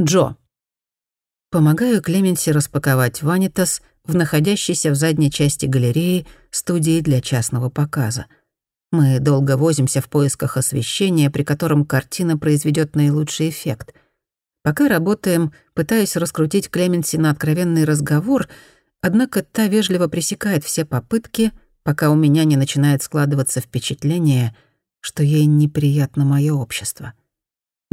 Джо. Помогаю Клеменси распаковать ванитас в находящейся в задней части галереи студии для частного показа. Мы долго возимся в поисках освещения, при котором картина произведет наилучший эффект. Пока работаем, пытаясь раскрутить Клеменси на откровенный разговор, однако та вежливо пресекает все попытки, пока у меня не начинает складываться впечатление, что ей неприятно мое общество.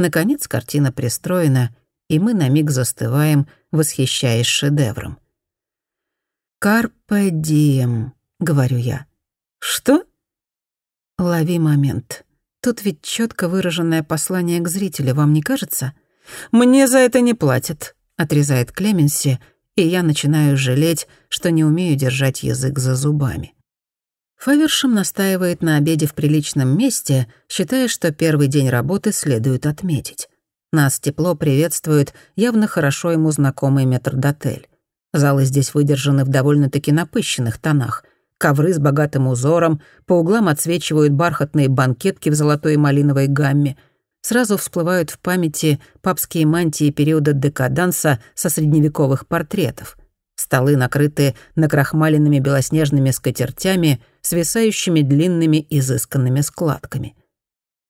Наконец картина пристроена — и мы на миг застываем, восхищаясь шедевром. «Карпе дием», — говорю я. «Что?» «Лови момент. Тут ведь четко выраженное послание к зрителю, вам не кажется?» «Мне за это не платят», — отрезает Клеменси, и я начинаю жалеть, что не умею держать язык за зубами. Фавершем настаивает на обеде в приличном месте, считая, что первый день работы следует отметить. Нас тепло приветствует явно хорошо ему знакомый метрдотель. Залы здесь выдержаны в довольно-таки напыщенных тонах. Ковры с богатым узором, по углам отсвечивают бархатные банкетки в золотой и малиновой гамме. Сразу всплывают в памяти папские мантии периода декаданса со средневековых портретов. Столы накрыты накрахмаленными белоснежными скатертями, свисающими длинными изысканными складками.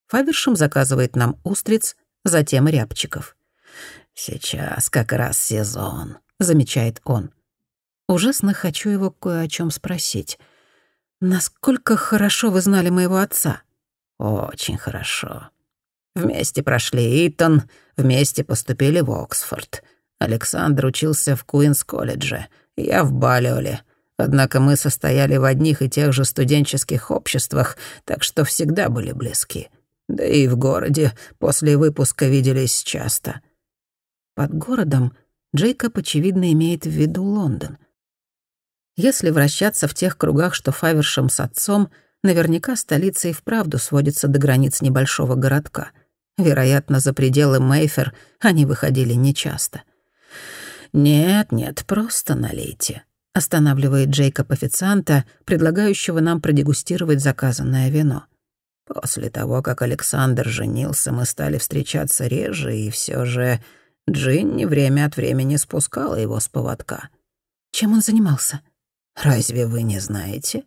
Фавершем заказывает нам устриц — затем рябчиков. «Сейчас как раз сезон», — замечает он. Ужасно хочу его кое о чем спросить. «Насколько хорошо вы знали моего отца?» «Очень хорошо. Вместе прошли Итон, вместе поступили в Оксфорд. Александр учился в Куинс-колледже, я в Балиоле. Однако мы состояли в одних и тех же студенческих обществах, так что всегда были близки. Да и в городе после выпуска виделись часто. Под городом Джейкоб, очевидно, имеет в виду Лондон. Если вращаться в тех кругах, что Фавершем с отцом, наверняка столица и вправду сводится до границ небольшого городка. Вероятно, за пределы Мейфер они выходили нечасто. «Нет, нет, просто налейте», — останавливает Джейкоб официанта, предлагающего нам продегустировать заказанное вино. После того, как Александр женился, мы стали встречаться реже, и все же Джинни время от времени спускала его с поводка. Чем он занимался? Разве вы не знаете?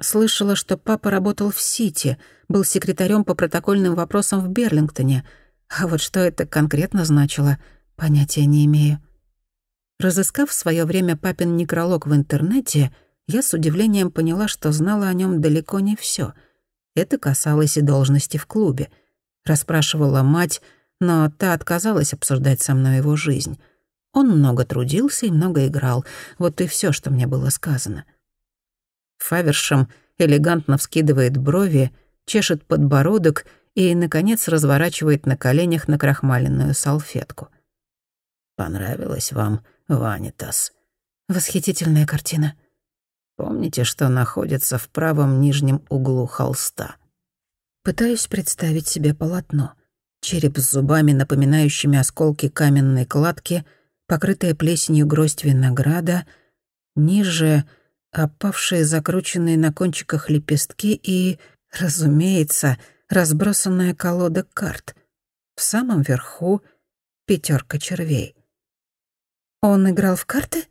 Слышала, что папа работал в Сити, был секретарем по протокольным вопросам в Берлингтоне. А вот что это конкретно значило, понятия не имею. Разыскав в свое время папин некролог в интернете, я с удивлением поняла, что знала о нем далеко не все — это касалось и должности в клубе. Расспрашивала мать, но та отказалась обсуждать со мной его жизнь. Он много трудился и много играл. Вот и все, что мне было сказано. Фавершем элегантно вскидывает брови, чешет подбородок и, наконец, разворачивает на коленях накрахмаленную салфетку. «Понравилось вам, Ванитас?» «Восхитительная картина», Помните, что находится в правом нижнем углу холста? Пытаюсь представить себе полотно. Череп с зубами, напоминающими осколки каменной кладки, покрытая плесенью гроздь винограда, ниже — опавшие, закрученные на кончиках лепестки и, разумеется, разбросанная колода карт. В самом верху — пятерка червей. «Он играл в карты?»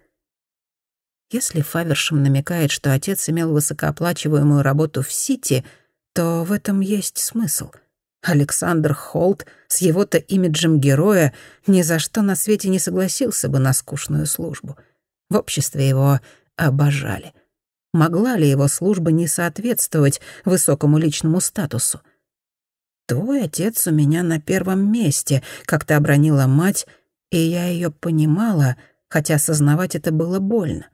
Если Фавершем намекает, что отец имел высокооплачиваемую работу в Сити, то в этом есть смысл. Александр Холт с его-то имиджем героя ни за что на свете не согласился бы на скучную службу. В обществе его обожали. Могла ли его служба не соответствовать высокому личному статусу? «Твой отец у меня на первом месте», — как-то обронила мать, и я ее понимала, хотя осознавать это было больно.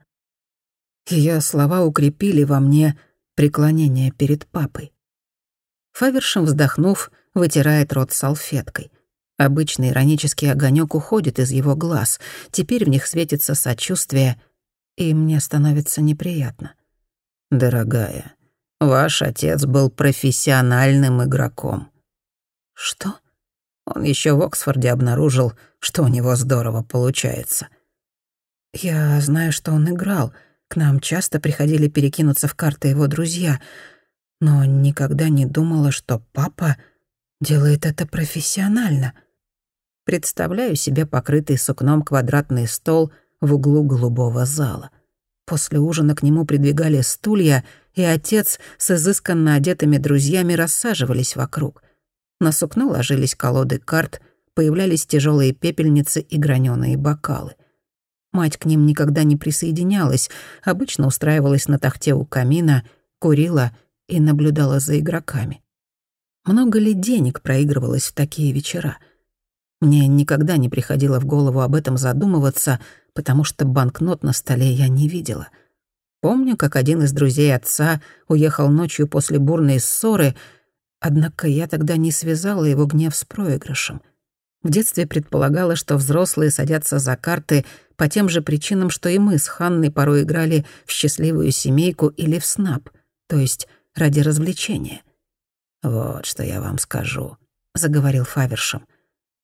Ее слова укрепили во мне преклонение перед папой. Фавершем, вздохнув, вытирает рот салфеткой. Обычный иронический огонек уходит из его глаз. Теперь в них светится сочувствие, и мне становится неприятно. «Дорогая, ваш отец был профессиональным игроком». «Что?» Он еще в Оксфорде обнаружил, что у него здорово получается. «Я знаю, что он играл», к нам часто приходили перекинуться в карты его друзья, но никогда не думала, что папа делает это профессионально. Представляю себе покрытый сукном квадратный стол в углу голубого зала. После ужина к нему придвигали стулья, и отец с изысканно одетыми друзьями рассаживались вокруг. На сукно ложились колоды карт, появлялись тяжелые пепельницы и граненые бокалы. Мать к ним никогда не присоединялась, обычно устраивалась на тахте у камина, курила и наблюдала за игроками. Много ли денег проигрывалось в такие вечера? Мне никогда не приходило в голову об этом задумываться, потому что банкнот на столе я не видела. Помню, как один из друзей отца уехал ночью после бурной ссоры, однако я тогда не связала его гнев с проигрышем. В детстве предполагала, что взрослые садятся за карты по тем же причинам, что и мы с Ханной порой играли в счастливую семейку или в снап, то есть ради развлечения. «Вот что я вам скажу», — заговорил Фавершем.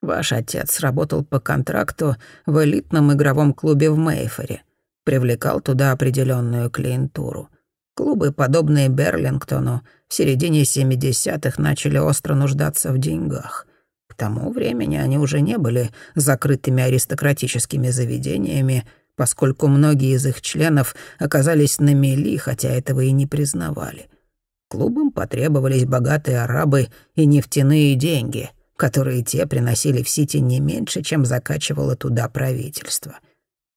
«Ваш отец работал по контракту в элитном игровом клубе в Мейфоре, привлекал туда определенную клиентуру. Клубы, подобные Берлингтону, в середине 70-х начали остро нуждаться в деньгах тому времени они уже не были закрытыми аристократическими заведениями, поскольку многие из их членов оказались на мели, хотя этого и не признавали. Клубам потребовались богатые арабы и нефтяные деньги, которые те приносили в Сити не меньше, чем закачивало туда правительство.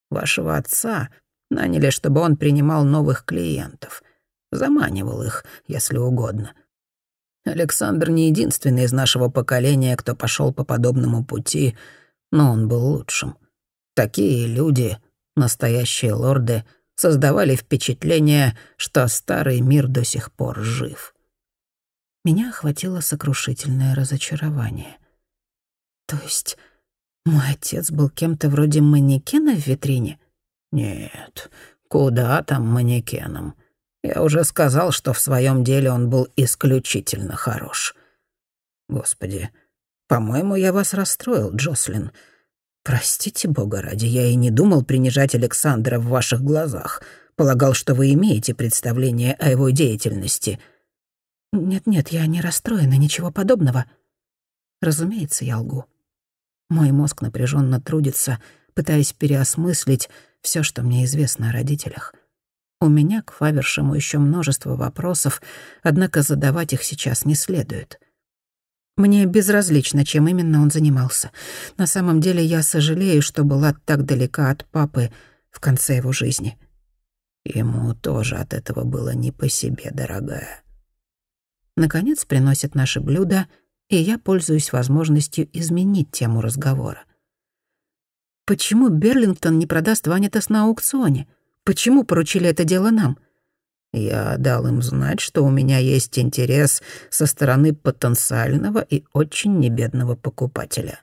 Вашего отца наняли, чтобы он принимал новых клиентов, заманивал их, если угодно — Александр не единственный из нашего поколения, кто пошел по подобному пути, но он был лучшим. Такие люди, настоящие лорды, создавали впечатление, что старый мир до сих пор жив. Меня охватило сокрушительное разочарование. То есть мой отец был кем-то вроде манекена в витрине? Нет, куда там манекеном? Я уже сказал, что в своем деле он был исключительно хорош. Господи, по-моему, я вас расстроил, Джослин. Простите, бога ради, я и не думал принижать Александра в ваших глазах. Полагал, что вы имеете представление о его деятельности. Нет-нет, я не расстроена, ничего подобного. Разумеется, я лгу. Мой мозг напряженно трудится, пытаясь переосмыслить все, что мне известно о родителях. У меня к Фавершему еще множество вопросов, однако задавать их сейчас не следует. Мне безразлично, чем именно он занимался. На самом деле я сожалею, что была так далека от папы в конце его жизни. Ему тоже от этого было не по себе, дорогая. Наконец приносят наши блюда, и я пользуюсь возможностью изменить тему разговора. Почему Берлингтон не продаст Ванитас на аукционе? Почему поручили это дело нам? Я дал им знать, что у меня есть интерес со стороны потенциального и очень небедного покупателя.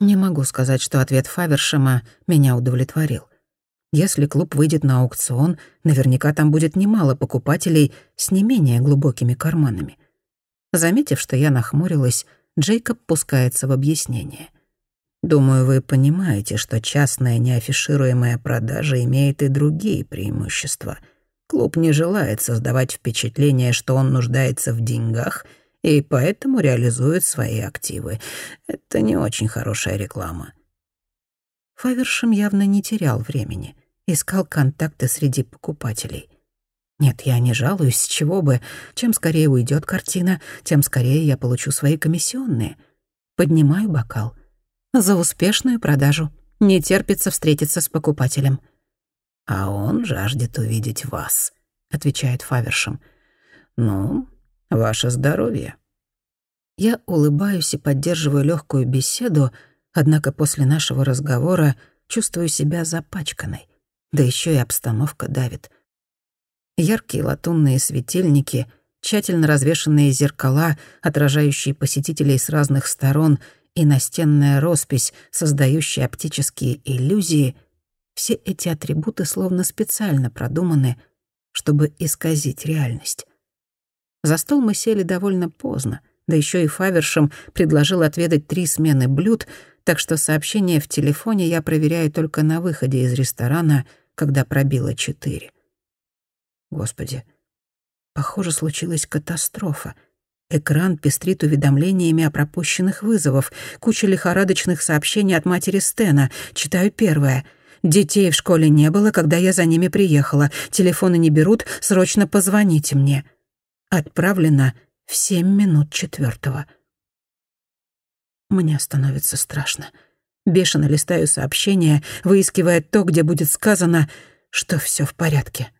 Не могу сказать, что ответ Фавершема меня удовлетворил. Если клуб выйдет на аукцион, наверняка там будет немало покупателей с не менее глубокими карманами. Заметив, что я нахмурилась, Джейкоб пускается в объяснение. Думаю, вы понимаете, что частная неафишируемая продажа имеет и другие преимущества. Клуб не желает создавать впечатление, что он нуждается в деньгах и поэтому реализует свои активы. Это не очень хорошая реклама. Фавершем явно не терял времени, искал контакты среди покупателей. Нет, я не жалуюсь, с чего бы. Чем скорее уйдет картина, тем скорее я получу свои комиссионные. Поднимаю бокал — за успешную продажу. Не терпится встретиться с покупателем. «А он жаждет увидеть вас», — отвечает Фавершем. «Ну, ваше здоровье». Я улыбаюсь и поддерживаю легкую беседу, однако после нашего разговора чувствую себя запачканной. Да еще и обстановка давит. Яркие латунные светильники, тщательно развешенные зеркала, отражающие посетителей с разных сторон — и настенная роспись, создающая оптические иллюзии, все эти атрибуты словно специально продуманы, чтобы исказить реальность. За стол мы сели довольно поздно, да еще и Фавершем предложил отведать три смены блюд, так что сообщение в телефоне я проверяю только на выходе из ресторана, когда пробило четыре. Господи, похоже, случилась катастрофа. Экран пестрит уведомлениями о пропущенных вызовов, куча лихорадочных сообщений от матери Стена. Читаю первое. «Детей в школе не было, когда я за ними приехала. Телефоны не берут, срочно позвоните мне». Отправлено в семь минут четвертого. Мне становится страшно. Бешено листаю сообщения, выискивая то, где будет сказано, что все в порядке.